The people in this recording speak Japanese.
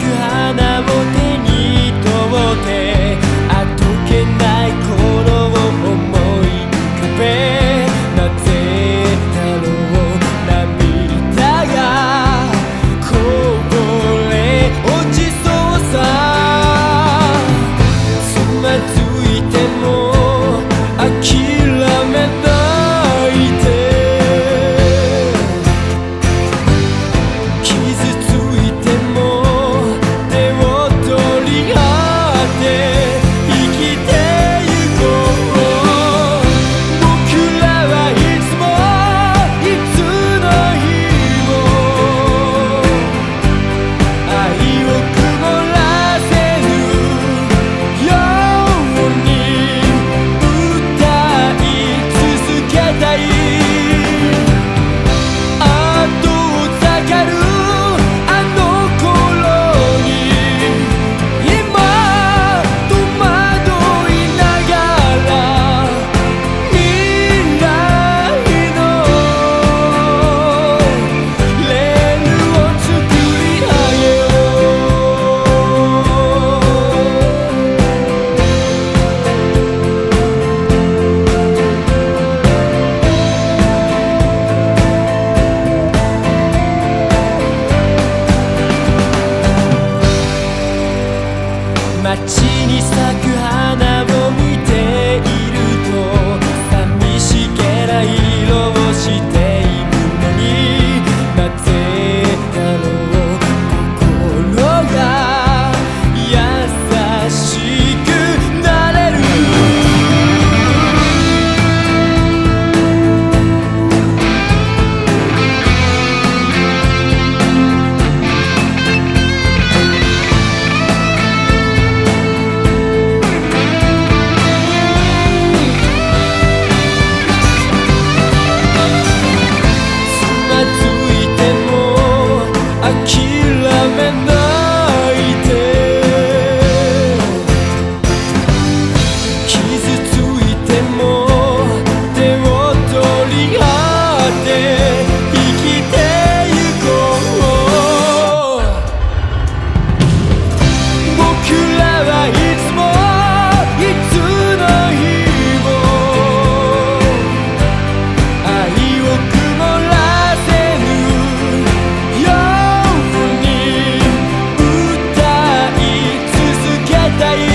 God. 街に咲く花を見ている。day.